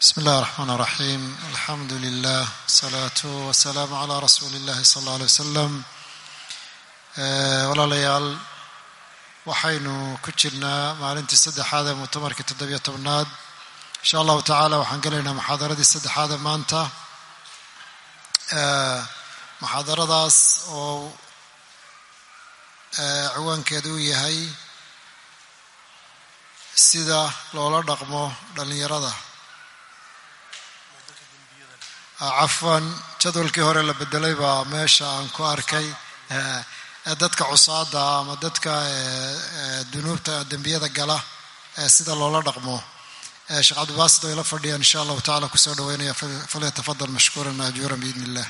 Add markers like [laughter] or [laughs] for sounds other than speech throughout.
bsmi اllahi الرحmn الرaxيm alxamdu lilah wsalaatu wasalaamu عlى rasuuli اllahi sal اlه alيه wasalam walaalayaal waxaynu ku jirnaa maalintii saddexaad ee muctamarkii toddobiyo tobnaad insha allahu tacaala waxaan gelaynaa muxaadaradii saddexaad ee maanta muxaadaradaas oo ciwaankeedu uu yahay sida loola dhaqmo dhallinyarada Ah, cafwan jadwalkii hore la bedelay baa meesha aan ku arkay eh, eh, dadka cusaada ama dadka eh, dunuubta dembiyada gala sida loola dhaqmo. Sheekh cabdibaasid o ila fadhiyaan insha allahu tacala ku soo dhaweynaya. Falyatafadal mashkuura maajuuran biidni illah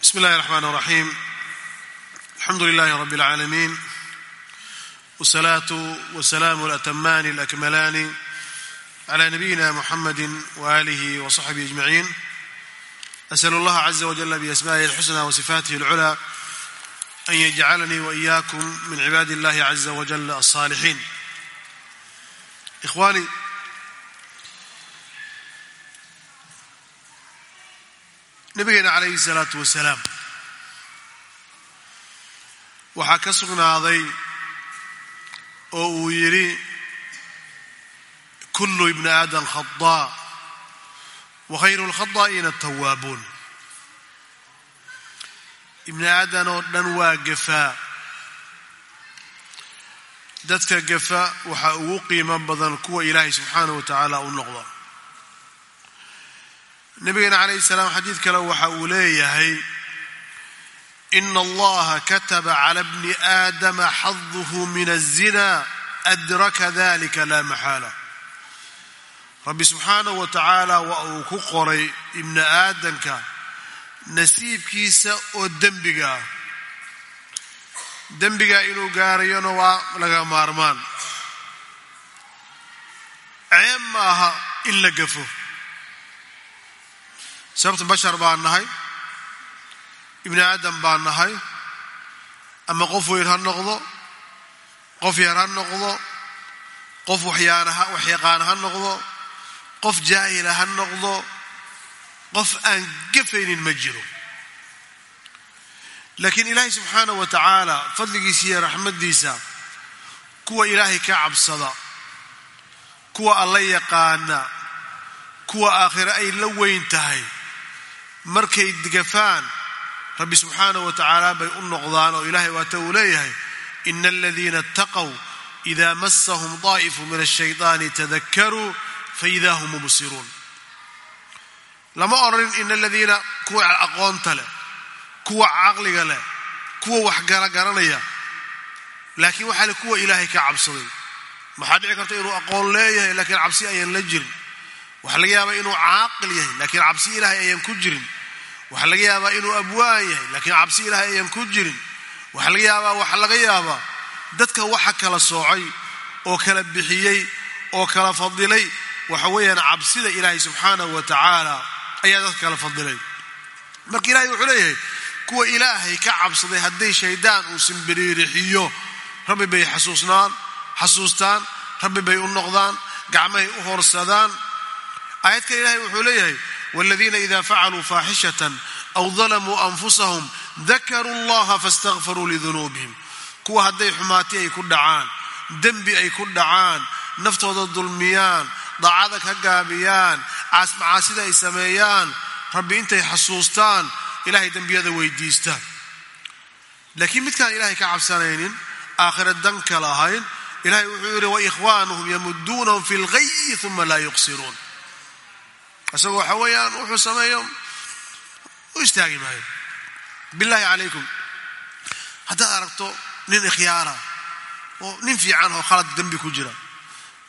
bismi illahi raxmaan raxiim alxamdu lilahi rabi اlcaalamiin wsalaatu wsalaam alatamaani alakmalaani. على نبينا محمد وآله وصحبه أجمعين أسأل الله عز وجل بأسمائه الحسنى وصفاته العلى أن يجعلني وإياكم من عباد الله عز وجل الصالحين إخواني nabigeena calayhi salaatu wasalaam waxaa ka sugnaaday oo uu yidhi ibni aadam khadaa wa khayru lkhadaa'iina atawaabuun ibni aadan oo dhan waa gafaa dadka gafa waxaa ugu qiimo badan kuwa ilaahay subxaanahu wa tacaala u noqda nabigeena calayhi salaam xadiid kale waxa uu leeyahay ina allaha kataba cala bni aadama xaduhu min azina adraka dalika laa maxaala rabbi subxaanahu wa tacaala waa uu ku qoray ibni aadanka nasiibkiisa oo dembiga. Ah dembiga inuu gaarayona waa laga maarmaan. Ceeb ma aha in la gafo. Sababta bashar baan nahay ibni aadam baan nahay ama qof weyn ha noqdo qof yar ha noqdo qof waxyaqaan ha noqdo qof jaahila ha noqdo qof aan gafaynin ma jiro. Laakiin ilaahay subxaanahu wa tacaala fadligiisa iyo raxmaddiisa kuwa ilaahay ka cabsada kuwa alla yaqaana kuwa aakhire ay la weyn tahay markay gafaan rabbi subxaanahu wa tacaala bay u noqdaan oo ilahay waata uu leeyahay ina aladiina اtaqow ida masahum daa'ifu min ashayطaani tadakaruu faida hum mubsiruun lama odhanin ina aladiina kuwa aqoonta leh kuwa caqliga leh kuwa wax garagaranaya laakiin waxaa le kuwa ilaahay ka cabsaday maxaa dhici karta inuu aqoon leeyahay laakiin cabsi ayaan la jirin waxaa laga yaabaa inuu caaqil yahay laakiin cabsi ilaahay ayaan ku jirin waxaa laga yaabaa inuu abwaan yahay laakiin cabsi ilaahay ayaan ku jirin waxaa laga yaabaa waxaa laga yaabaa dadka waxa kala soocay oo kala bixiyey oo kala fadilay waxa weeyaan cabsida ilaahay subxaanahu wa tacaala ayaa dadka kala fadilay. Marka ilahay wuxuu leeyahay kuwa ilaahay ka cabsaday hadday shaydaan uu simbiriirixiyo rabbi bay xasuusnaan xasuustaan rabbi bay u noqdaan gacmahay u horsadaan. Aayad kale ilahay wuxuu leeyahay waladiina ida facaluu faaxishatan aw dalamuu anfusahum dakaruu allaha faاstakfaruu lidunuubihim. Kuwa hadday xumaati ay ku dhacaan dembi ay ku dhacaan naftooda dulmiyaan daacada ka gaabiyaan caasmacaasida ay sameeyaan rabbi intay xasuustaan ilahay dembiyada weydiistaan laakiin midkaan ilahay ka cabsanaynin aakhira danka lahayn ilahay wuxuu yidhi waikhwaanuhum yamuduunahum fi lgayi uma laa yuqsiruun. Isagoo waxa weeyaan wuxuu sameeyo u istaagi maayo. Bilaahi calaykum. Haddaad aragto nin ikhyaara oo nin fiican oo khalad dembi ku jira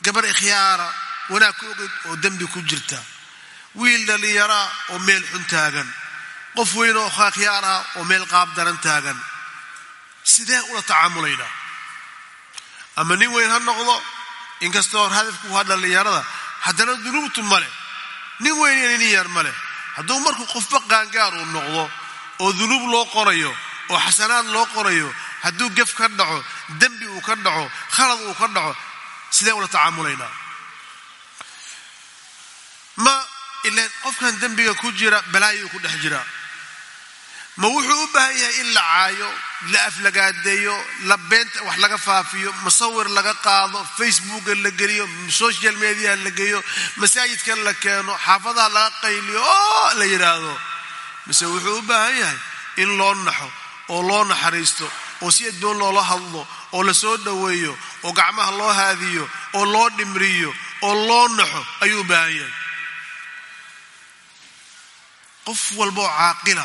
gabar ikhyaara wanaag ku ogid oo dembi ku jirta. Wiil dhallinyara oo meel xun taagan. Qof weyn oo ikhyaar ah oo meel qaab daran taagan. Sidee ula tacaamulaynaa ama nin weyn ha noqdo inkastoo hadafku waa dhallinyarada haddana dunuubtu male nin weyn iyo nin yar male hadduu markuu qofba qaangaar uu noqdo oo dunuub loo qorayo oo xasanaad loo qorayo hadduu gef ka dhaco dembi uu ka dhaco khalad uu ka dhaco sidee ula tacaamulaynaa ma ilaan qofkan dembiga ku jira balaayuu ku dhex jiraa ma wuxuu u baahan yahay in la caayo la aflagaadeeyo la beenta wax laga faafiyo musawir laga qaado facebooka la geliyo social mediaha la geeyo masaajidka la keeno xaafadaha laga qayliyo oo la yidhaahdo mise wuxuu u baahan yahay in loo naxo oo loo naxariisto oo si addoon loola hadlo oo la soo dhoweeyo oo gacmaha loo haadiyo oo loo dhimriyo oo loo naxo ayuu u baahan yahay qof walba oo caaqila.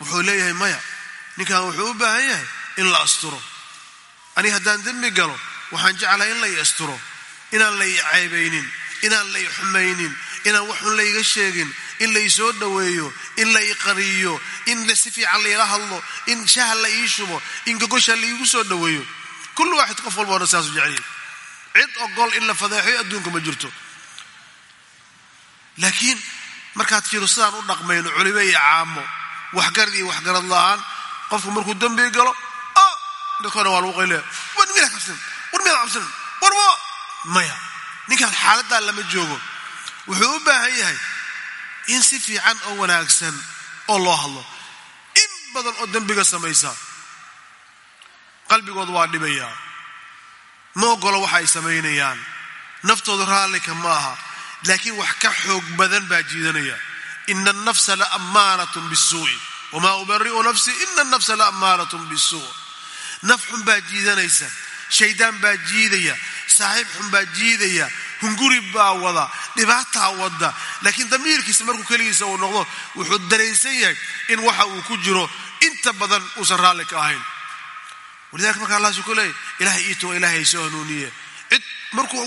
Wuxuu leeyahay maya ninkan wuxuu u baahan yahay in la asturo. Aniga haddaan dembi galo waxaan jeclahay in la i asturo. Inaan la i ceebaynin inaan la i xumaynin inaan waxun layga sheegin in la ii soo dhoweeyo in la ii qariyo in si fiican layla hadlo in shaha la ii shubo in gogosha laiigu soo dhoweeyo kullu waaxid qof walboona saasu jeceliya cid ogol in la fadeexeyo adduunka ma jirto. Laakiin markaad fiiro sidaan u dhaqmayno culimo iyo caamo waxgarad iyo waxgarad la'aan qofku markuu dembi galo o dadkoona waa lagu qaylaya war miyaad cabsanin war miyaad cabsanin war wa maya ninkaan xaaladdaa lama joogo. Wuxuu u baahan yahay in si fiican oo wanaagsan oo loo hadlo. In badan oo dembiga samaysa. Qalbigooda waa dhibayaa. Ma ogolo waxa ay samaynayaan. Naftooda raallika ma aha laakiin wax ka xoog badan baa jiidanaya. Ina alnafsa la ammaanatun bisuu'i. Wamaa ubari'u nafsii ina alnafsa la ammaaratun bisuu naf xun baa jiidanaysa shaydaan baa jiidaya saaxiib xun baa jiidaya hunguri baa wada dhibaataa wada laakiin damiirkiisa markuu keligiisa uu noqdo wuxuu dareensan yahay in waxa uu ku jiro inta badan uusan raalli ka ahayn. Walidalika marka allah suu ku leeyay ilahay iito ilahay soo hanuuniye cid markuu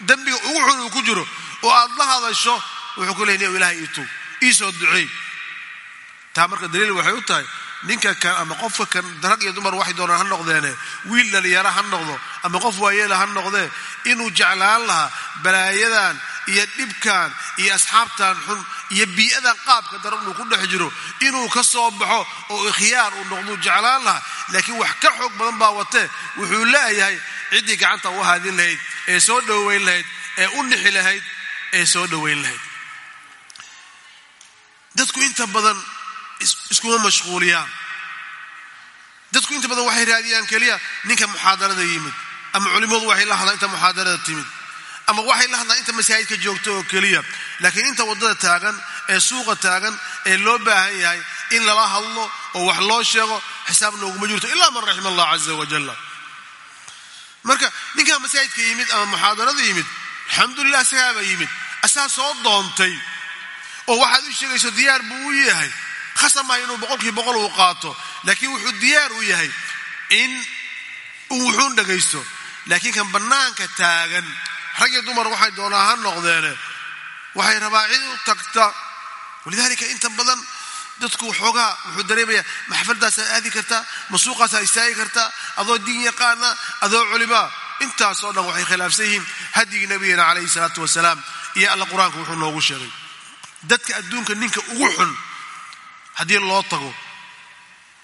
dambiga ugu xun uu ku jiro oo aad la hadasho wuxuu ku leeyay ilahay iito iisoo duceey. Taa marka daliil waxay u tahay ninka kan ama qofka kan rag iyo dumar waxay doonaan ha noqdeene wiil dhalinyara ha noqdo ama qof waayeela ha noqdee inuu jeclaan lahaa balaayadan iyo dhibkan iyo asxaabtan xun iyo bii'adan qaabka daran uu ku dhex jiro inuu ka soo baxo oo khiyaar uu noqduu jeclaan lahaa laakiin wax ka xoog badan baa watee wuxuu leeyahay ciddii gacanta u haadin lahayd ee soo dhoweyn lahayd ee u nixi lahayd ee soo dhoweyn lahayd. Dadku inta badan iskuma mashquuliyaan. Dadku inta badan waxay raadiyaan keliya ninka muxaadarada yimid ama culimmadu waxay la hadlaan inta muxaadarada timid ama waxay la hadlaan inta masaajidka joogto oo keliya. Laakiin inta waddada taagan ee suuqa taagan ee loo baahan yahay in lala hadlo oo wax loo sheego xisaab nooguma jirto ilaa man raxima allah caza wajalla marka ninkaa masaajidka yimid ama muxaadarada yimid alxamdulilah asagaaba yimid. Asaa soo doontay oo waxaad u sheegayso diyaar buu u yahay. Khasab maaha inuu boqolkii boqol uu qaato laakiin wuxuu diyaar u yahay in uu wuxuun dhagaysto. Laakiin kan bannaanka taagan rag dumar waxay doonaa ha noqdeene waxay rabaa cid u tagta. Walidaalika inta badan dadku xoogaa wuxuu dareemayaa maxfaldaasaa aadi kartaa masuuqaasaa istaagi kartaa adoo diin yaqaana adoo culimaa intaasoo dhan waxay khilaafsan yihiin hadyigii nabigeena calayhi salaatu wasalaam iyo alla qur'aanku wuxuu noogu sheegay. Dadka adduunka ninka ugu xun haddii loo tago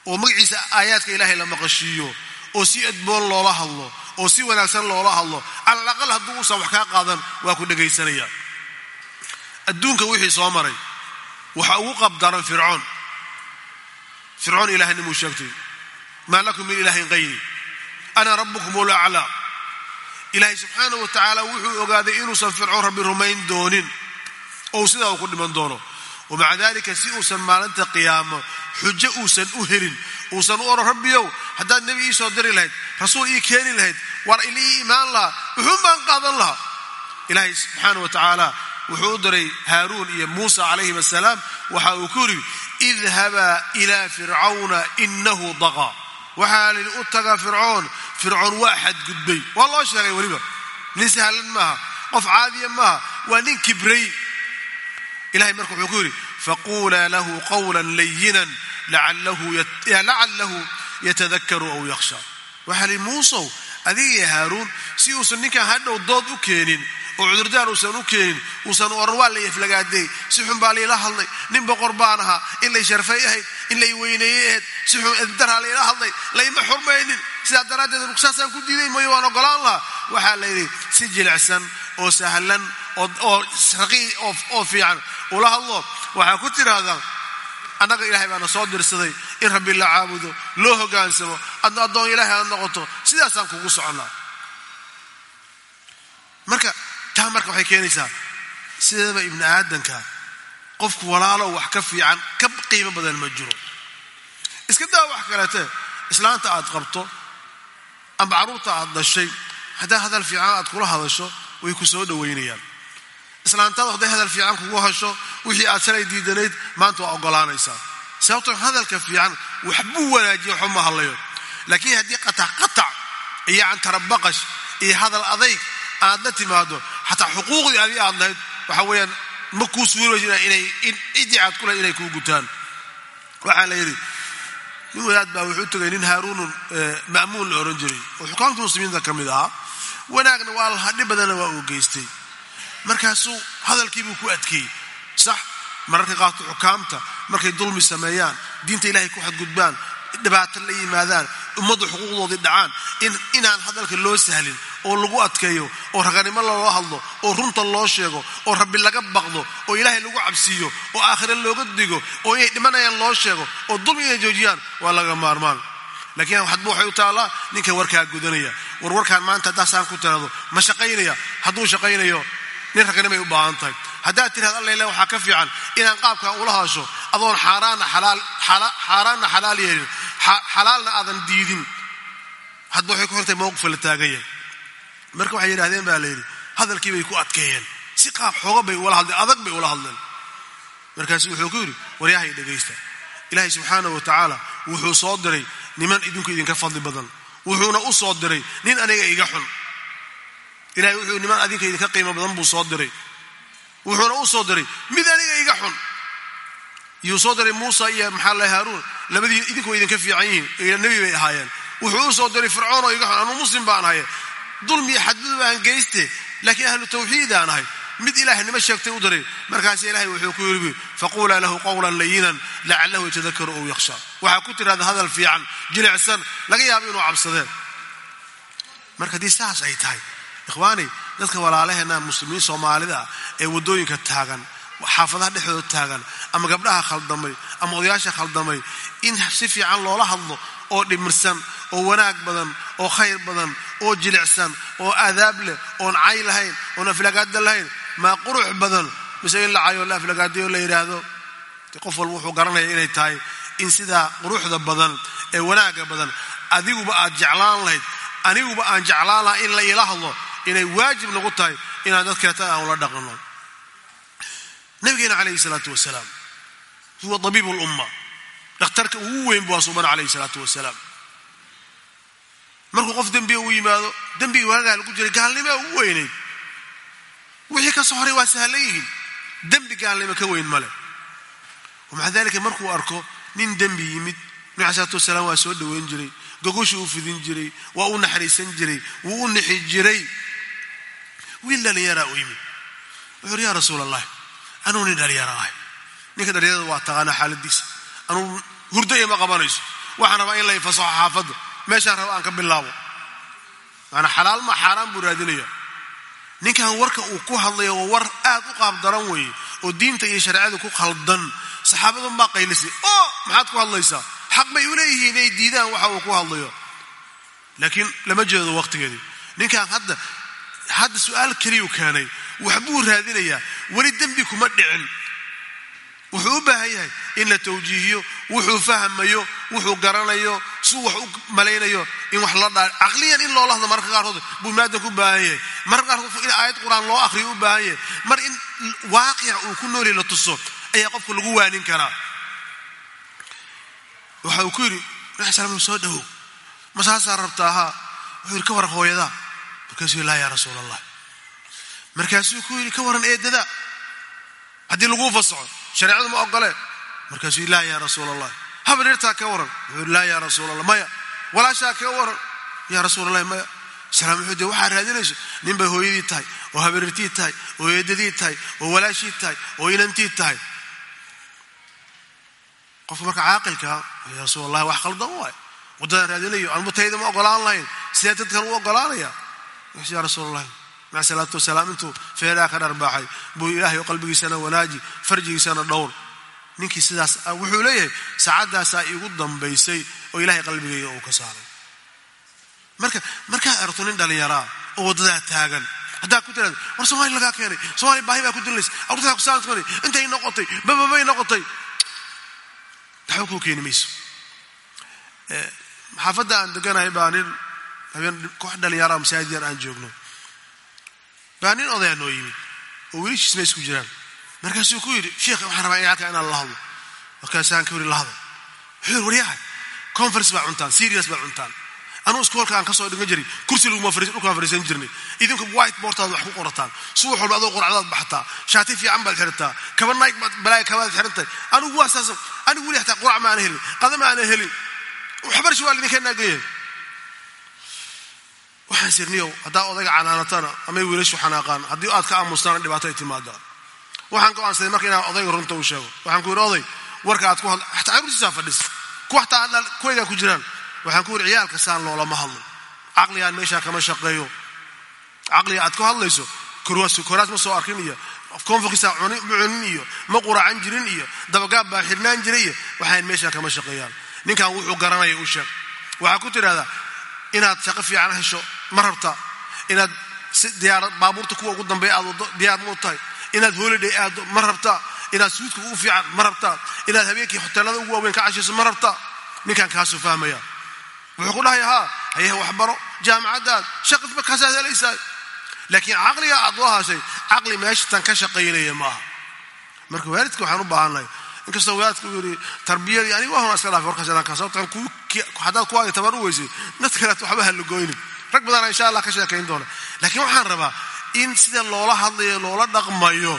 oo magaciisa aayaadka ilaahay la maqashiiyo oo si adboon loola hadlo oo si wanaagsan loola hadlo cala alaqal hadduu uusan wax kaa qaadan waa ku dhegaysanaya adduunka wixii soo maray waxa ugu qabdaran fircoon. Fircoon ilahnimuu sheegtay. Maa lakum min ilaahin qayri ana rabbukum ulaclaa ilaahay subxaanahu wa tacaala wuxuu ogaaday inuusan fircoon rabbi rumayn doonin. Ou sidaa uu ku dhiman doono. Wamaca dalika si uusan maalinta qiyaamo xujo uusan u helin uusan u odhan rabbiyow haddaad nebi ii soo diri lahayd rasuul ii keeni lahayd war ili ii imaan lahaa wuxuun baan qaadan lahaa. Ilaahay subxaana wa tacaala wuxuu u diray haaruun iyo muusa calayhim assalaam waxa uu ku yidhi idhabaa ilaa fircawna inahu daqaa waxaa lidhi u taga fircoon fircoon waa xadgudbay. Waa loo sheegay weliba. Nin sahlan maaha qof caadiya maaha waa nin kibray. Ilahay marka wuxuu ku yidhi faquulaa lahu qawla layinan lacalahu yatadakaru aw yakhsha. Waxaa lihi muusow adiga iyo haaruun si uusan ninkan hadhow dood u keenin oo cudurdaan uusan u keenin uusan oran waa la yaflagaadeey si xun baa layla hadlay. Nin boqor baan ahaa in lay sharfay ahayd in lay weyneeyey ahayd. Si xun eddaraa layla hadlay layma xurmaynin. Sidaa daraaddeed rugsaasaan ku diiday mayo waan ogolaan lahaa. Waxaa layidhi si jilicsan oo sahlan oo raqii oo fiican ula hadlo. Waxaa ku tiraahdaa annaga ilaahay baana soo dirsaday in rabbi la caabudo loo hogaansamo. Adna addoon ilaahay aad noqoto. Sidaasaan kugu soconnaa. Marka taa marka waxay keenaysaa sideedaba ibni aadanka qofku walaalow wax ka fiican ka qiimo badan ma jiro. Iska daa wax kaleete islaanta aad qabto amba carruurta aad dhashay haddaa hadal fiican aad kula hadasho way ku soo dhowaynayaan islaantada hadday hadal fiican kugu hasho wixii aad shalay diidanayd maanta waa ogolaanaysaa sababtoo hadalka fiican waxbuu wanaajiya waxba ma hadlayo. Laakiin haddii qatac qatac iyo cantarabaqash iyo hadal adayg aad la timaado xataa xuquuqdii adi aad lahayd waxa weeyaan ma kuu suuraysa inay cidii aad ku lahayd inay kuu gutaan. Waxaa la yidhi nin wadaad baa wuxuu tegay nin haaruunun ma'muun la ohan jiray. Oo xukaamta muslimiinta ka mid ahaa. Wanaagna waa lahaa dhib badanna waa uu geystay. Markaasuu hadalkiibuu ku adkeeyey. Sax mararka qaarto xukaamta markay dulmi sameeyaan diinta ilaahay ku xadgudbaan dhibaato la yimaadaan ummaddu xuquuqdoodii dhacaan inaan hadalka loo sahlin oo lagu adkeeyo oo raganimo loo hadlo oo runta loo sheego oo rabbi laga baqdo oo ilaahay lagu cabsiiyo oo aakhire looga digo oo inay dhimanayaan loo sheego oo dulmi inay joojiyaan waa laga maarmaan. Laakiin hadba waxay u taallaa ninka warkaa gudanaya. War warkaan maanta haddaasaan ku tirahdo ma shaqaynaya. Hadduu shaqaynayo nin raganimay u baahan tahay. Haddaad tirahdo allayle waxaa ka fiican inaan qaabkaa ula hadasho adoon xaaraanna xalaal yeelin xalaalna aadan diidin. Hadba waxay ku xirtay mowqifa la taagan yahay marka waxay yidhahdeen baa layidhi hadalkii bay ku adkeeyeen. Si qaab xooga bay ula hadleen adag bay ula hadleen. Markaasu wuxuu ku yidhi waryahay dhegaysta. Ilaahay subxaanahu wa tacaala wuxuu soo diray niman idinku idinka fadli badan. Wuxuuna u soo diray nin aniga iga xun. Ilahay wuxuu niman adinka idinka qiimo badan buu soo diray. Wuxuuna u soo diray mid aniga iga xun. Yuu soo diray muusa iyo maxaa la haaruun labadii idinku idinka fiican yihiin nebi bay ahaayeen. Wuxuu u soo diray fircoon oo iga xun anuu muslim baan ahaye dulmi iyo xadgudub aan geyste laakiin ahlu tawxiid aan ahay. Mid ilaahnimo sheegtay u diray markaas ilaahay wuxuu ku yidhi faquulaa lahu qawlan layinan lacalahu yatadakaru ow yakhsha. Waxaa ku tirahda hadal fiican jilicsan laga yaabo inuu cabsadeen. Marka haddii saas ay tahay ikhwaani dadka walaalaheenna muslimiin soomaalida ee waddooyinka taagan xaafadaha dhexdooda taagan ama gabdhaha khaldamay ama odayaasha khaldamay in si fiican loola hadlo oo dhimirsan oo wanaag badan oo khayr badan oo jilicsan oo aadaab leh oon cay lahayn oon aflagaada lahayn maa qurux badan mise in la cayo la aflagaadayo la yidhaahdo qof walba wuxuu garanaya inay tahay in sidaa quruxda badan ee wanaagga badan adiguba aad jeclaan lahayd aniguba aan jeclaan laha in la ila hadlo inay waajib nagu tahay inaan dadkeeta aan ula dhaqanno nabigeena calayhi salaatu wasalaam huwa tabiibu lumma dhakhtarka ugu weyn bu waa suubana calayhi salaatu wasalaam markuu qof dembiga u yimaado dembiga waagaa lagu jiray gaalnimaa ugu weynayd wixii ka soo horay waa sahlan yihiin. Dembi gaalnimo ka weyn male wamaca dalika markuu arko nin dembi yimid nabi alai salatu wasalaam waa soo dhoweyn jiray gogoshii u fidin jiray waa u naxariisan jiray wuu u nixi jiray. Wiil dhallinyaraa u yimid. Wuxuu uhi yaa rasuul allah anuu nin dhallinyaro ahay. Ninka dhallinyarada waa taqaanaa xaaladiisa anuu hurdo ima qabanayso. Waxaan rabaa in la xaafadda meeshaan raba aan ka bilaabo. Maanaa xalaal ma xaaraan buu raadinaya. Ninkan warka uu ku hadlayo waa war aad u qaab daran weeye oo diinta iyo shareecada ku khaldan. Saxaabadun baa qaylisay oo maxaad ku hadlaysaa? Xaq bay u leeyihiin inay diidaan waxa uu ku hadlayo. Laakiin lama jeedo waqtigeedii ninkan hadda hadda su'aal keliyuu keenay waxbuu raadinayaa weli dembi kuma dhicin wuxuu u baahan yahay in la tawjiihiyo wuxuu fahmayo wuxuu garanayo suu wax u malaynayo in wax la dhaa caqliyan in loola hadlo mararka qaarkood buu maadanku u baahan yahay. Mararka qaarkood in aayad qur'aan loo akhriyo u baahan yahay. Mar in waaqica uu ku nooli la tuso ayaa qofka lagu waanin karaa. Waxa uu ku yidhi nabi slam soo dhawow. Ma saasaa rabtaa wuxuu yidhi ka waran hooyadaa. Markaasuu laa yaa rasuul allah markaasuu ku yidhi ka waran eedada haddii laguu fasaxo shareecadu ma ogole markaasuu laa yaa rasuul allah habaryartaa ka waran. Wuxuu laa yaa rasuul allah maya. Walaashaa ka waran. Yaa rasuul allahi maya. Salaam wuxuu de waxaa raadinayso nin bay hooyadii tahay oo habarirtii tahay oo eedadii tahay oo walaashii tahay oo inantii tahay. Qofka marka caaqilkaa ya rasuul allahi wax khaldan waay. Waddadaan raadinayo anmutayda ma ogolaan lahayn sidee dadkan u ogolaanaya ya rasuul maca salaatu wasalaam intuu feeraa ka dharbaaxay buu ilaahay qalbigiisana wanaaji farjigiisana dhowr. Ninkii sidaas wuxuu leeyahay saacadaasaa iigu dambaysay oo ilahay qalbigayga uu ka saaray. Marka markaad aragto nin dhallinyaraa oo waddadaa taagan haddaa ku tiraada war somalia lagaa keenay? Somalia baahi baa ku dilaysa awrtadaa ku saanskani intay noqotay bababay noqotay. Waxba kuu keeni mayso. Xaafadda aan deganahay baa nin habeen koox dhallinyaraa masaajid yar aan joogno baa nin odayaa noo yimid oo wiilishiisna isku jiraan. Markaasuu ku yidhi sheekh waxaan rabaa halkaa inaan la hadlo. Markaasaan ka yidhi la hadlo. Wuxuu yidhi waryaha conference baa cuntaan serious baa cuntaan. Anuu iskoolka aan ka soo dhigan jiray kursi laguma dhulkaan fariisan jirnay. Idinku white boortaad wax ku qorataan. Subax walba adoo qoracdaad baxataa. Shaati fiican baad xirataa kaba naig baad balaaya kabaad xirantahay anigu waa saas anigu weli hataa qorac ma aana helin qada ma aana helin. Waxbarshi waa lidinka naaganyahay waxaan sirniyow haddaa odayga canaanatana amay wiilashu xanaaqaan. Haddii aad ka aamustaana dhibaato ay timaadaa waxaan go'aansaday marka inaan odayga runta u sheego. Waxaan ku yidhi oday warka aad ku carruurtiisaa fadhis. Kuwa xataa hadla kuwaygaa ku jiraan. Waxaan ku yidhi ciyaalka saan loolama hadlo. Caqligaan meeshaa kama shaqeeyo. Caqliga aad ku hadlayso koraas ma soo arkin iyo konfokisa ma cunin iyo ma quraacan jirin iyo dabagaab baa xirnaan jiray iyo waxaan meeshaa kama shaqeeyaan. Ninkan wuxuu garanaya u sheeg. Waxaa ku tidhahdaa inaad shaqo fiican hesho ma rabta inaad baabuurta kuwa ugu dambeeya aad diyaar mau tahay inaad holiday aado ma rabta inaad suudka ugu fiican ma rabta inaad habeenkii hoteelada ugu waaweyn ka cashayso ma rabta ninkan kaasuu fahmaya. Wuxuu ku dhahaya haa hayaha waxbaro jaamacaddaad shaqadba kaasaad helaysaa laakiin caqliga aad u hashay caqli meeshatan ka shaqaynaya maaha. Marka waalidka waxaan u baahannahay inkastoo waalidka uu yidhi tarbiyadii aniga waa hona iska dhaafay warkaas inaan kasabtan haddaad kuwaaga tabar u weysay dad kaleet waxba ha lagoynin rag badana insha allah ka sheekayn doona. Laakiin waxaan rabaa in sida loola hadlayo loola dhaqmayo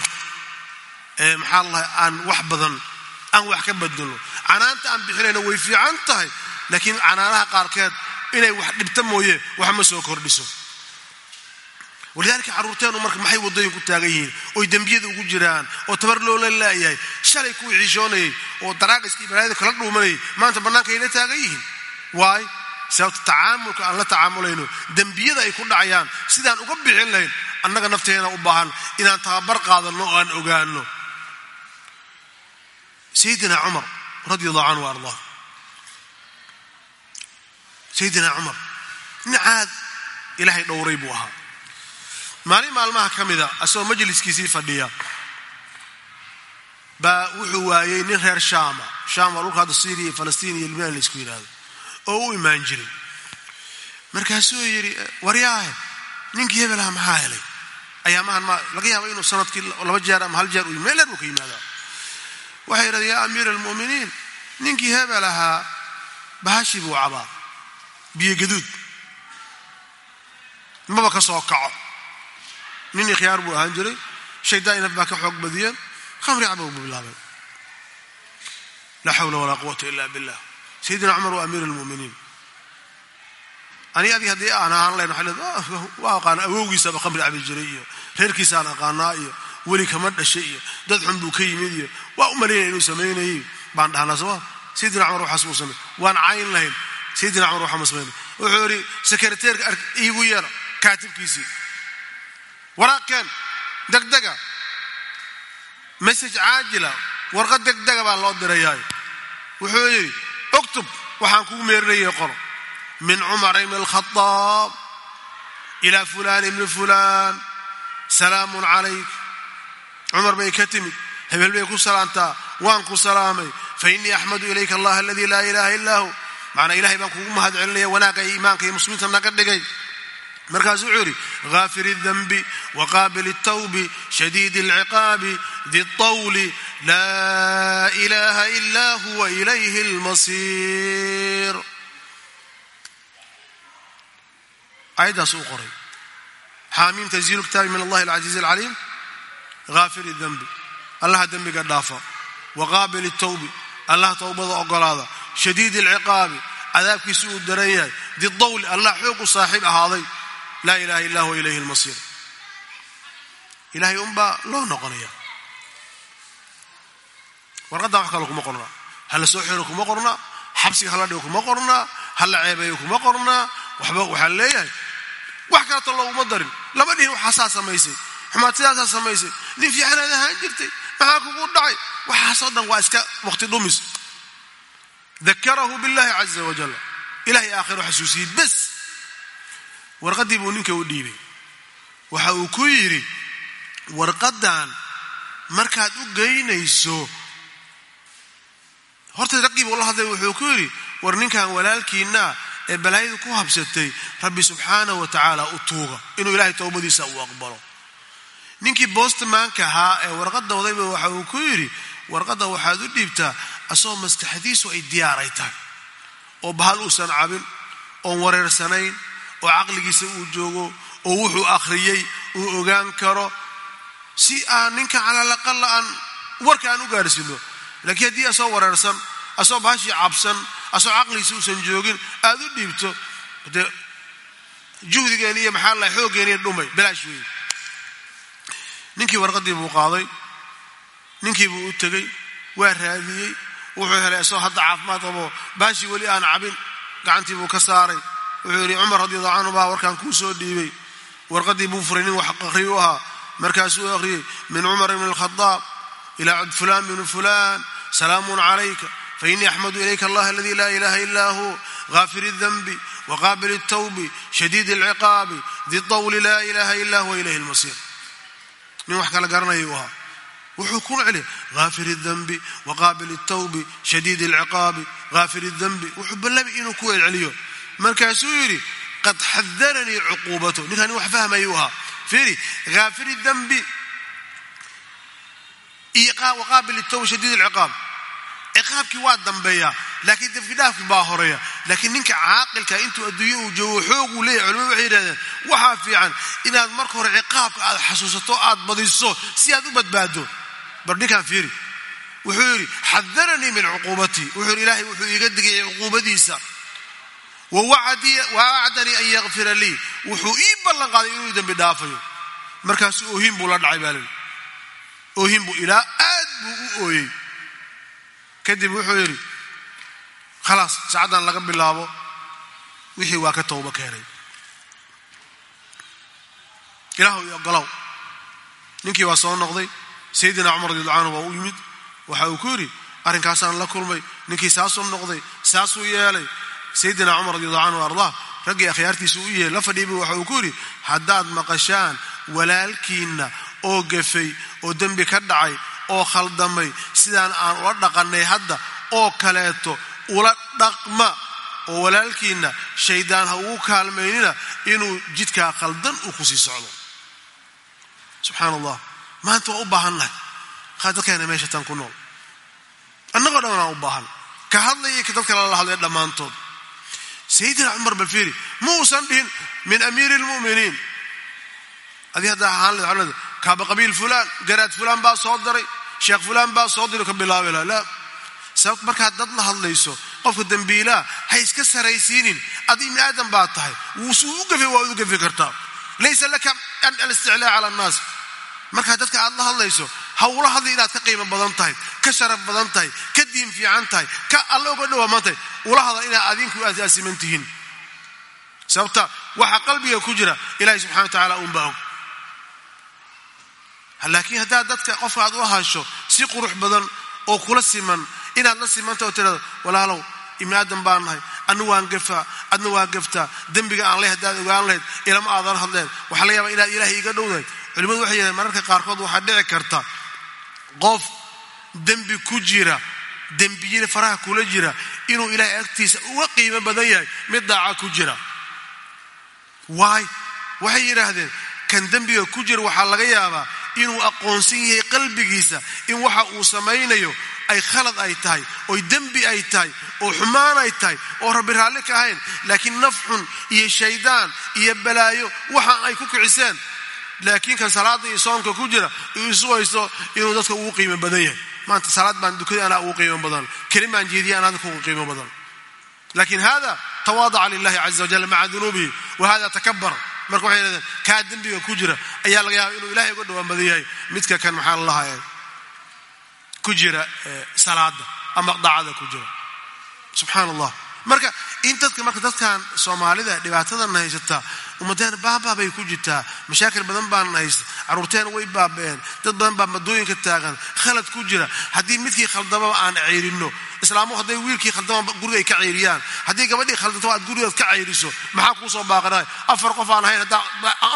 maxaa lahay aan wax badan aan wax ka bedelno canaanta aan bixinayno way fiican tahay laakiin canaanaha qaarkeed inay wax dhibta mooye wax ma soo kordhiso walidaalika carruurteennu marka maxay waddooyin ku taagan yihiin? Oy dembiyada ugu jiraan oo tabar loola laayahay shalay kuwii cishoonayay oo daraagiskii balaayada kala dhuumanayay maanta bannaanka ayla taagan yihiin? Waay sababta tacaamulka aan la tacaamulayno dembiyada ay ku dhacayaan sidaan uga bixin lahayn annaga nafteena u baahan inaan tababar qaadanno oo aan ogaano. Sayidina cumar radi allahu canhu wa ardaa sayidina cumar nin caad ilaahay dhowray buu ahaa maalin maalmaha ka mida asagoo majliskiisii fadhiya. Baa wuxuu waayey nin reer shaama. Shaam waa dhulka hadda syriya iyo falastiin iyo libnaan la isku yidhaahdo oo u imaan jiray. Markaasuu yidhi waryaahe ninkii hebelaha maxaa helay? Ayaamahan ma laga yaaba inuu sannadkii laba jeer ama hal jeer u meel dheer ka yimaadaa. Waxay yidhahdeen yaa amiira almu'miniin ninkii hebel ahaa bahashii buu cabaa. Biyo gaduud. Maba ka soo kaco nin ikhyaar buu ahaan jiray shaydaan inaf baa ka xoog badiyeen khamri caba buu bilaabay. Laa xawla walaa quwata ila billah. Sayidina cumar waa amiir almu'miniin ani adig haddii aan ahaan lahayn waxay leedahay waa aqaana awowgiisaba khamri cabi jiray iyo reerkiisaan aqaanaa iyo weli kama dhashay iyo dad xun buu ka yimid iyo waa u malaynaya inuu samaynayay baan dhahnaa soma sayidina cumar waxaas buu samay waan cayn lahayn. Sayidina cumar waxaa ma samaynay wuxuu yidhi sekreteerka iigu yeera kaatibkiisii waraaqkeen degdega. Message caajila warqad degdega baa loo dirayaay. Wuxuu yidhi uktub waxaan kugu meerinayay qoro min cumar ibn alkhadaab ilaa fulaan ibni fulaan. Salaamun calayk. Cumar bay ka timid. Hebel bay ku salaantaa. Waan ku salaamay. Fa innii axmadu ilayka allah aladii laa ilaaha illaa hu macnaa ilahay baan kugu mahad celinaya wanaagga iyo iimaanka iyo muslimiinta naga dhigay markaasuu wuxuu yidhi غاafir الdنbi وqاbil التوbi شhdيد العقاabi di الطwl laa إlaha إla huwa إlayh الmasيr aayaddaas uu qoray xaamiim tanziilu kitaabi min allahi العaزيiز العalيim غaafir الdنbi allaha dembiga dhaafa وqaabil التوbi allah towbada ogolaada shadiid الciqaabi cadaabkiisa uu daran yahay di dawli allah xoog u saaxiib ahaaday laa ilaha illa huwa ilayhi lmasiir ilahay unbaa loo noqonaya. Warqaddan wax kale kuma qornaa ha la soo xiro kuma qornaa xabsiga hala dhigo kuma qornaa ha la ceebeeyo kuma qornaa waxba waxaa leeyahay. Wax kaleto looguma darin. Lama dhihin waxaa saa samaysay. Xumaad sidaasaa samaysay. Nin fiicanaad ahaan jirtay. Maxaa kugu dhacay? Waxaasoo dhan waa iska waqti dhumis. Dakarahu billahi caza wajal ilahay aakhiro xasuusiyey bes warqaddii buu ninka u dhiibay. Waxa uu ku yidhi warqaddan markaad u geynayso. Horta raggii buu la hadlay wuxuu ku yidhi war ninkan walaalkiinaa ee balaayadu ku habsatay rabbi subxaanahu wa tacaala u tuuga inuu ilaahay towbadiisa uu aqbalo. Ninkii boostamaanka ahaa ee warqadda wadayba waxa uu ku yidhi warqadda waxaad u dhiibtaa asagoo maskaxdiisu ay diyaaray tahay oo bahal uusan cabin oon wareersanayn oo caqligiisa uu joogo oo wuxuu akhriyey uu ogaan karo si aan ninka calaalaqalla aan warka aan u gaarsiino laakiin haddii asoo wareersan asoo bahashii cabsan asoo caqligiisa uusan joogin aad u dhiibto dee juhdigeeni iyo maxaa lahay xooggeeniiyo dhumay bilaash weeye ninkii warqaddii buu qaaday ninkii buu u tegey waa raadiyey wuxuu helay asoo hadda caafimaad qabo baashii weli aan cabin gacantii buu ka saaray wuxuu yidhi cumar radiallahu canhu baa warkaan kuu soo dhiibay warqaddii buu furay nin wax aqriy u ahaa markaasuu akhriyey min cumar ibn alkhadaab ilaa fulaan binu fulaan salaamun calayka fainii axmadu ilayka allah aladi laa ilaha illa hu غافر الذنب وقابل التوب شديد العقاب ذي الطول لا إله إلا هو إليه المصير nin wax kala garanayuu ahaa wuxuu ku celiya haafir الdنbi وqaabil الtawbi shadiid الciqaabi haafir الdنbi wuxuu ballami inuu ku celceliyo markaasuu yidhi qad xadaranii cuquubatu. Ninkan wax fahmayuu ahaa. Fiiri haafiri dambi iyo waqaabil towba shadiid lciqaab ciqaabkii waa dambeeyaa laakiin dafkidhaafki baa horeya laakiin ninka caaqilka ah intuu adduunya uu joogo xoog uu leeyahy culimadu waxay yidhahdeen waxaa fiican inaad marka hore ciqaabka aad xasuusato aad badiso si aad u badbaado bar ninkaan fiiri wuxuu yidhi xadaranii min cuquubatii wuxuu yidhi ilaahay wuxuu iiga digayay cuquubadiisa wa wacdanii an yakfira lii wuxuu ii ballan qaaday inuu dembi dhaafayo markaasu oohin buu la dhacay baa lii oohin buu ilaa aad buu u ooyey kadib wuxuu yidhi khalaas saacaddan laga bilaabo wixii waa ka towba keenay ilaahu i ogolow ninkii waa soo noqday sayidina cumar radiallahu canhu waa u yimid waxa uu ku yidhi arrinkaasaan la kulmay ninkii saasuu noqday saasuu yeelay sayidina cumar radiallahu canhu ardaa raggii akhyaartiisa u yeelay la fadhiibu waxa uu ku yidhi haddaad maqashaan walaalkiinna oo gafay oo dembi ka dhacay oo khaldamay sidaan aan ula dhaqannay hadda oo kaleeto ula dhaqma oo walaalkiinna shaydaan ha ugu kaalmaynina inuu jidkaa khaldan uu ku sii socdo. Subxaana allah maanta waa u baahannahay dadkeena meesha tan ku nool. Annagoo dhan u baahan. Ka hadlaya ka dadka lala hadlaya dhammaantood sayidina cumar balfiiri ma uusan dhihin min amiiri lmu'miniin adii haddaa ahaan kaaba qabiil fulaan garaad fulaan baa soo daray sheekh fulaan baa soo diro ka bilaabi laha laa sababt markaad dad la hadlayso qofka dembiilaa ha iska saraysiinin adi ibni aadam baa tahay wuusuu u gafay waa u gafi kartaa laysa laka alisticlaa cala annaas markaad dadka aad la hadlayso ha ula hadlay inaad ka qiimo badan tahay ka sharaf badan tahay ka diin fiican tahay ka alla uga dhawaaman tahay ula hadla inaad adinku aasiman tihiin. Sababta waxa qalbiga ku jira ilahi subxana wa tacaala uunbaa og. Laakiin haddaad dadka qofka aad u hasho si qurux badan oo kula siman inaad la simanta oo tirado walaalow ibni aadam baan nahay adna waan gafaa adna waa gaftaa dembiga aan leh haddaad ogaan lahayd ilama aadan hadleen waxaa laga yaabaa inaad ilaahay iga dhowdahay. Culimadu waxay yidhahen mararka qaarkood waxaa dhici karta qof dembi ku jira dembiyada faraha kula jira inuu ilaahay agtiisa uga qiimo badan yahay mid daaca ku jira. Waay waxay yidhaahdeen kan dembiga ku jira waxaa laga yaabaa inuu aqoonsan yahay qalbigiisa in waxa uu samaynayo ay khalad ay tahay oy dembi ay tahay oo xumaan ay tahay oo rabbi raalli ka ahayn. Laakiin nafxun iyo shaydaan iyo balaayo waxaan ay ku kiciseen laakiin kan salaada iyo soonka ku jira uu isu haysto inuu dadka ugu qiimo badan yahay. Maanta salaad baan dukada anaa ugu qiimo badan. Kelin baan jeediya anaa dadka ugu qiimo badan. Laakiin hada tawaadaca lilahi caza wajal maca dunuubihi wa hada takabar marka waxay yidhahdeen kaa dembiga ku jira ayaa laga yaaba inuu ilahay uga dhawaan badan yahay. Midka kan maxaa lalahaa ku jira salaada ama daacada ku jira. Subxaan allah marka in dadka marka dadkan soomaalida dhibaatadan haysata ummadeena baabaa bay ku jirtaa mashaakil badan baan haysta carruurteena way baabeen dad badan baa madooyinka taagan khalad ku jira. Haddii midkii khaldamaba aan ceyrino islaamuhu hadday wiilkii khaldama guriga ay ka ceyriyaan haddii gabadhii khaldanto aad gurigaad ka ceyriso maxaa kuusoo baaqinaya afar qof aan ahayn haddaan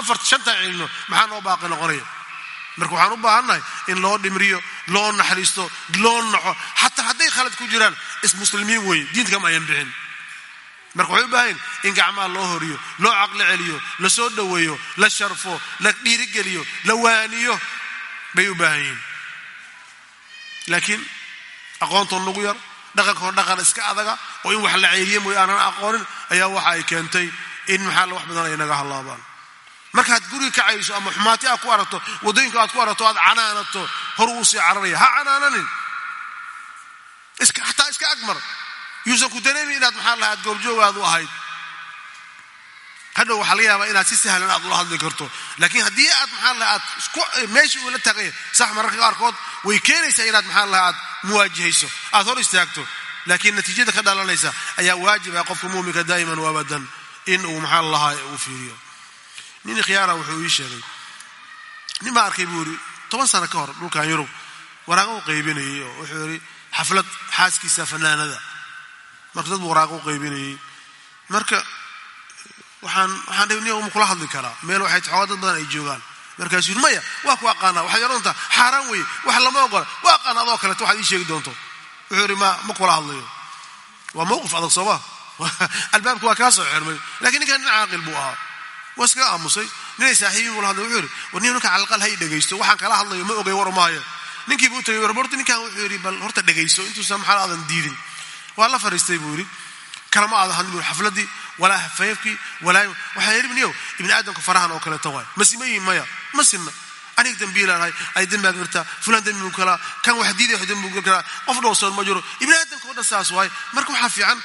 afar shantaan ceyrino maxaa noo baaqi noqonaya marka waxaan u baahannahay in loo dhimriyo loo naxariisto loo naxo xataa hadday khalad ku jiraan ismuslimiin weeye diintkama ayan bixin. Marka waxay u baahayn in gacmaha loo horiyo loo caqli celiyo la soo dhoweeyo la sharfo la dhiirigeliyo la waaniyo bay u baahan yihiin. Laakiin aqoontoon nagu yar dhaqankoon dhaqan iska adaga oo in wax la ceyriye mooy aanan aqoonin ayaa waxa ay keentay in maxaa wax badan ay naga hallaabaan markaad ka cayso ama xumaati aad ku aragto waddooyinka aad ku aragto aad canaanato hor uu sii cararaya. Ha canaananin. Xataa iska agmar. Yuusan ku dareemin inaad maxaa laha aad goobjoogaad u ahayd. Hadhow waxaa laga yaabaa inaad si sahlan aad ula hadli karto. Laakiin haddii aad maxaa laha aad meeshii uu la tagay sax mararka qaarkood way keenaysaa inaad maxaa laha aad muwaajihayso. Aad hor istaagto. Laakiin natiijada ka dhalanaysa ayaa waajiba qofka muuminka daa'iman wa abadan in uu maxaa lahaa uu fiiriyo nin khiyaara wuxuu ii sheegay. Nin baa arkay buu yidhi toban sano ka hor dhulkan yurub. Waraaqa u qaybinayay oo wuxuu yidhi xaflad xaaskiisa fanaanada. Marka dad buu waraaqa u qaybinayay. Marka waxaan waxaan dhi niya ma kula hadli karaa. Meel waxay xoogaa dad badan ay joogaan. Markaasuu yidhi maya waa ku aqaanaa. Waxaad odhan doontaa. Xaaraan weeye. Wax lama ogola. Waa aqaana adoo kaleeto. Waxaad ii sheegi doonto. Wuxuu yidhi ma ma kula hadlayo. Waa mawqif adag sooma [laughs] albaabka waa kaa soo xirmay. Lakiin ninkan nin caaqil buu ahaa waa iskaga aamusay ninay saaxiibiin buu la hadlay wuxuu yidhi war nin ninka calaqal hay dhegaysto waxaan kala hadlayo ma ogay war maayo ninkiibu u tagay war ninkan wuxuu yidhi bal horta dhegaysto intuusan maxaa aadan diidin waa la fariistay buu yidhi kalama aadan hadlin xafladii walaa hafeefkii walaa waxaa yidhi niyow ibni aadamka farahan oo kaleeto waay ma sima yihiin maya? Ma sinna aniga dambiilaanahay ay dembaa gartaa. Fulaan dembi buu kalaa kan wax diiday wax dembi buu kalaa qof dhowrsoon ma jiro. Ibni aadamka oo dhan saas waay marka waxaa fiican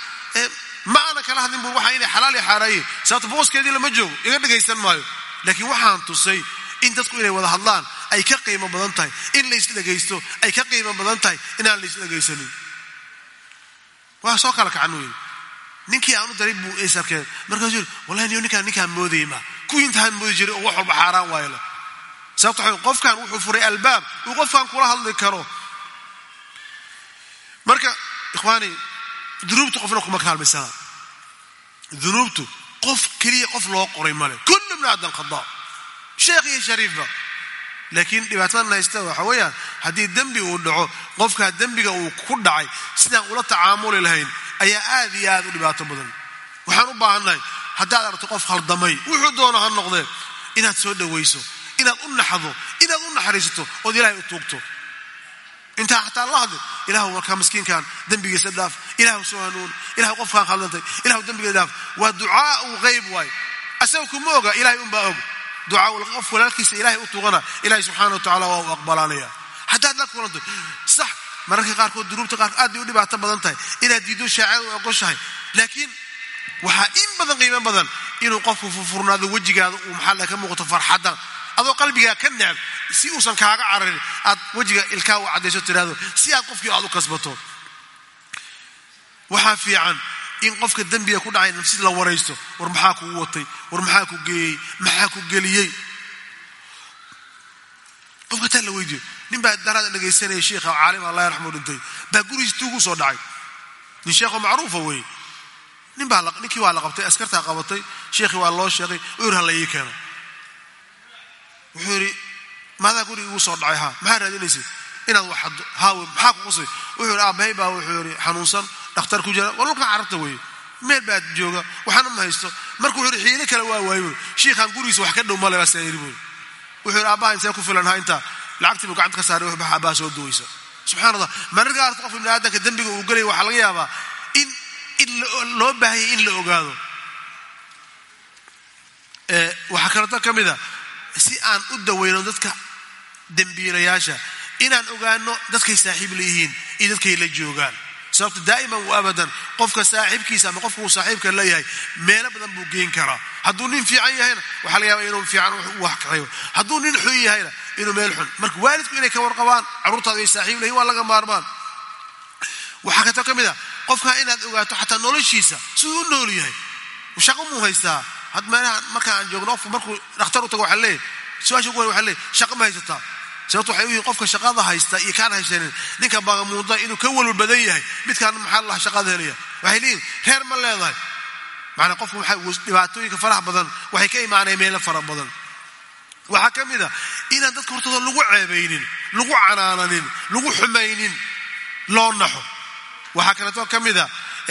ma aanan kala hadlin bur waxaa inay xalaal iyo xaaraayiin sababto booskeedii lama joogo iga dhagaysan maayo. Laakiin waxaan tusay in dadku inay wada hadlaan ay ka qiimo badan tahay. In lays dhagaysto ay ka qiimo badan tahay inaan lays dhagaysanin. Waa soo kala kacan wey ninkii aanu daray buu isarkeen markaasuu yidhi wallahi niyo ninkaan ninkaan moodayay ma. Kuwii intaan moodi jiray oo wax walba xaaraan waayla sababto waxa qofkan wuxuu furay albaab. Uu qofkan kula hadli karo. Marka ikhwaani dunuubtu qofna kuma kaalmaysana dunuubtu qof keliya qof loo qoray male kullu bni aadam khada sheekh iyo shariifba laakiin dhibaatadan haysta waxa weeyaan haddii dembi uu dhaco qofkaa dembiga uu ku dhacay sidaan ula tacaamuli lahayn ayaa aad iyo aad u dhibaato badan waxaan u baahannahay haddaad aragto qof khaldamay wuxuu doono ha noqdee inaad soo dhowayso inaad u naxdo inaad u naxariisato ood ilaahay u tuugto intaa xataa la hadli ilahu markaa miskiinkan dembigiisa dhaaf. Ilahu soo hanuun. Ilahu qofkaan khaldantay ilahu dembigiisa dhaaf. Waa ducaau hayb waay. Asaga kuma oga ilahay unbaa og. Ducaa qof walaalkiisa ilahay u tuugana ilahay subxaana wa tacala waa u aqbalaanaya haddaad la kulanto sax. Mararka qaarkood dunuubta qaarkood aad u dhibaato badan tahay. Inaad diiddo shaacada u ogoshahay laakiin waxaa in badan qiimo badan inuu qofku furfurnaado wejigaada uu maxalla ka muuqato farxadda adoo qalbigaa ka necb si uusan kaaga cararin aad wejiga ilkaa u caddayso tiraahdo si aad qofkii aad u kasbato. Waxaa fiican in qofka dembiga ku dhacay nafsid la waraysto war maxaa kugu watay war maxaa ku geeyey maxaa ku geliyey? Qofka taa la weydiyo nin baa daraada dhegaysanaya sheikha caalim allah yarxamu dhintay baa gurigiis tuugu soo dhacay. Nin sheekho macruufa weeye. Ninkii waa la qabtay askartaa qabatay sheekhii waa loo sheegay u yir ha la ii keeno wuxuu yidhi maadaa guriga igu soo dhacay haa maxaa raadinaysay inaad waxaddo haawe maxaa ku qusay wuxuu yidhi aabbahay baa wuxuu yidhi xanuunsan dhakhtar ku jira. War carabta weeye meel baad jooga waxaana ma haysto marka wuxuu yidhi kale waa buuri shiikhaan gurigiisa wax ka dhow male baasaa yidhi buuri wuxuu yidhi aabbaha intee ku filan ha intaa lacagtii gacanta ka saaray wax baxa aabbaha soo duwaysa. Subxana allah mararka qaarkood qofka ibni aadamka dembiga uu gelaya waxaa laga yaabaa in in loo baahanyay in la ogaado. Waxaa kaleeto ka mid a si aan u daweyno dadka dembiilayaasha inaan ogaano dadkay saaxiib leeyihiin iyo dadkay la joogaan. Sababto daa'iman wa abadan qofka saaxiibkiisa ama qofka saaxiibka leeyahay meelo badan buu geyn karaa. Hadduu nin fiican yahayna waxaa laga yaaba inuu fiican wax kaxeeyo hadduu nin xun yahayna inuu meel xun. Marka waalidku inay ka warqabaan carruurtaada ay saaxiib lahiin waa laga maarmaan. Waxaa katoo ka mid a qofka inaad ogaato xataa noloshiisa siduu u nool yahay shaqo muu haystaa had meelaha marka aan joogno qofku markuu dhakhtar u tago waxaa leeyahy su'aasha ugu hore waxaa leeyahy shaqa ma haysataa sababto waxay u yihiin qofka shaqada haysta iyo kaan haysanin ninka bagamuuda inuu ka walwal badan yahay. Midkaan maxaa laha shaqada helaya? Waxay leeyihiin reer ma leedahay. Macnaa qofku waxay dhibaatooyinka faraha badan waxay ka imaanaya meelo fara badan. Waxaa ka mid a inaan dadka hortooda lagu ceebaynin lagu canaananin lagu xumaynin loo naxo. Waxaa kaleeto ka mid a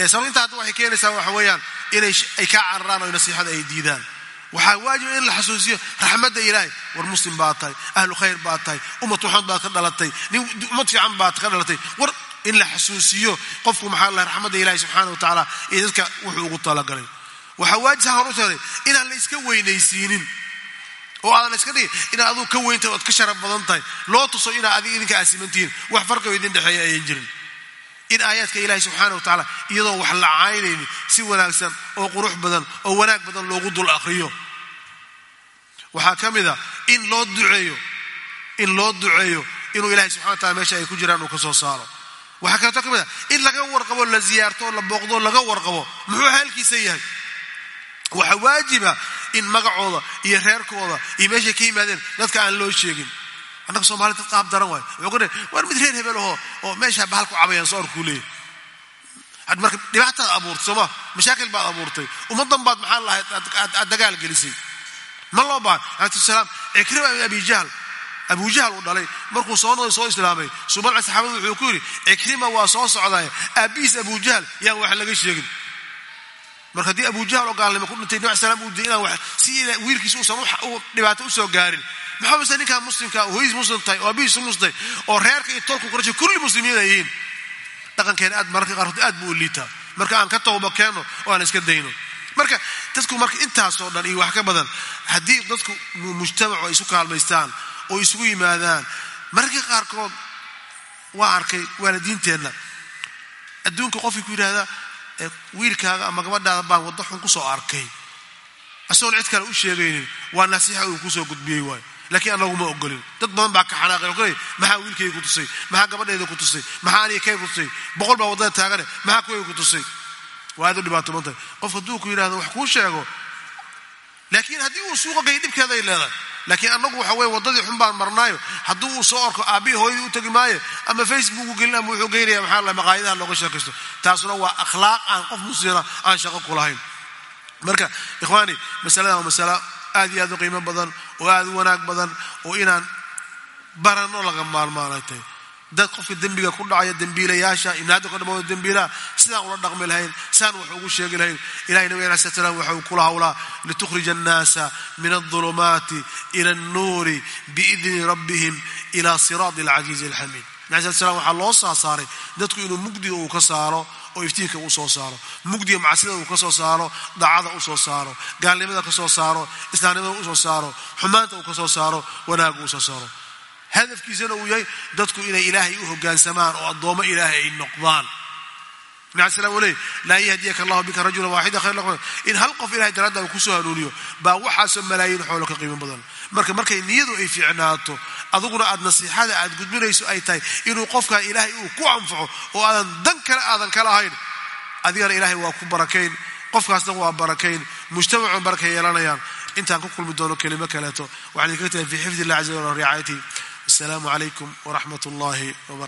sabab intaa hadda waxay keenaysaa waxa weeyaan inay ay kaa cararaan oo nasiixada ay diidaan. Waxaa waajiba in la xasuusiyo raxmadda ilaahay. War muslim baad tahay ahlu khayr baad tahay ummad waxaan baad ka dhalatay nin ummad fiican baad ka dhalatay. War in la xasuusiyo qofku maxaa lahay raxmadda ilaahay subxaana wa tacaala iyo dadka wuxuu ugu talagalay. Waxaa waajib sahan hor u sheegay inaan la iska weynaysiinin. Oo aadan iska dhigin inaad adugu ka weyntahay ood ka sharaf badan tahay. Loo tuso inaad adiga idinka aasimantihiin. Wax farqioo idin dhexeeya ayan jirin in aayaadka ilaahi subxaana wa tacaala iyadoo wax la caynaynin si wanaagsan oo qurux badan oo wanaag badan loogu dul aqriyo waxaa ka mid a in loo duceeyo in loo duceeyo inuu ilahay subxana wa tacala meesha ay ku jiraan uu ka soo saaro. Waxaa kaleeto ka mid a in laga warqabo la ziyaarto la booqdo laga warqabo muxuu haalkiisa yahay? Waxaa waajiba in magacooda iyo reerkooda iyo meeshay ka yimaadeen dadka aan loo sheegin annaga soomali dad qaab daran waay. Wuxuu ku dhe war mid reer hebel ahoo oo meeshaa bahal ku cabayaan soo arkuu leeyahy marka dhibaataad abuurtay sooma mashaakil baad abuurtay. Ummaddan baad maxaa lahayd aad dagaal gelisay? Ma loo baahan? Aleytu salaam. Cikrima ibn abi jahl. Abu jahl uu dhalay. Markuu soo soo islaamay. Subalca saxaabadu wuxuu ku yidhi cikrima waa soo socdaaya aabihiis abu jahl yaan wax laga sheegin. Marka haddii abu jahl oo gaalnimo ku dhintay nabi salam uu diy inaan si wiilkiisa uusan dhibaato u soo gaarin mase ninkaa muslimka hooyadiis muslim tahay oo abihiisu muslim? Oo reerka iyo tolku kurashay kulli muslimiin ay yihiin. Dhaqankeena aad mararka qaarkood aad buu liitaa marka aan ka tawba keenno oo aan iska dayno. Marka dadku marka intaasoo dhan iyo wax ka badan haddii dadku mujtamacu ay isu kaalmaystaan oo isugu yimaadaan mararka qaarkood waa arkay waalidiinteenna adduunka qofkii ku yidhahdaa wiilkaaga ama gabadhaada baan waddo xun ku soo arkay. Isagoon cid kale u sheegaynin waa nasiixa uu ku soo gudbiyey waayo laakiin anagu ma ogolin dad badan baa ka xanaaqay maxaa wiilkayga ku tusay? Maxaa gabadhayda ku tusay? Maxaa aniga kay ku tusay? Boqol baa waddada taagane maxaa kuwayga ku tusay? Waa aad u dhibaatoman tahay qof hadduu ku yidhahdo wax kuu sheego laakiin haddii uu suuqa gay dhibkeeda ay leedahay. Laakiin annagu waxa weye waddadii xun baan marnaayo. Haddii uu soo orko aabbihii hooyadii u tegi maayo ama facebook u gelin ama wuxuu geynaya maxaa la maqaayadaha looga sheekaysto? Taasuna waa akhlaaq aan qof muslima aan shaqo ku lahayn. Marka ikhwaani masaladan waa masala aad iyo aad u qiimo badan oo aad u wanaag badan oo inaan baranno laga maarmaanay tahay dad qofka dembiga ku dhacaya dembiilayaasha ibnaadda ka dhamooda dembiilaha sidaan ula dhaqmi lahayn sidaan wax ugu sheegi lahayn ilahay nabi alai slat slam waxa uu kula hawlaa litukhrija annaasa min aldulumaati ila annuuri biidni rabbihim ila siraati alcasiizi alxamiid nabi slat slam waxaa loo saa saaray dadku inuu mugdiga uu ka saaro oo iftiinka uu soo saaro. Mugdiga macsida uu ka soo saaro dacada u soo saaro gaalnimada ka soo saaro islaamnimada u soo saaro xumaanta uu ka soo saaro wanaaga uu soo saaro. Hadafkiisana uu yahay dadku inay ilaahay u hogaansamaan oo addoommo ilaahay ay noqdaan le laa yahdiyaka allahu bika rajula waaxida khayr lak in hal qof ilahay daraadda uu ku soo hanuuniyo baa waxaasoo malaayiin xoolo ka qiimo badan. Marka markay niyadu ay fiicnaato adiguna aad nasiixada aad gudbinayso ay tahay inuu qofkaa ilaahay uu ku anfaco oo aadan dan kale aadan kala ahayn adigana ilaahay waa ku barakayn qofkaasna waa barakayn mujtamacun baraka yeelanayaan. Intaan ku kulmi doono kelimo kaleeto. Waxaan idinkaga tahay fi xifd illah caza wajal ricaayatihi wasalaamu calaykum waraxmat ullahi wbara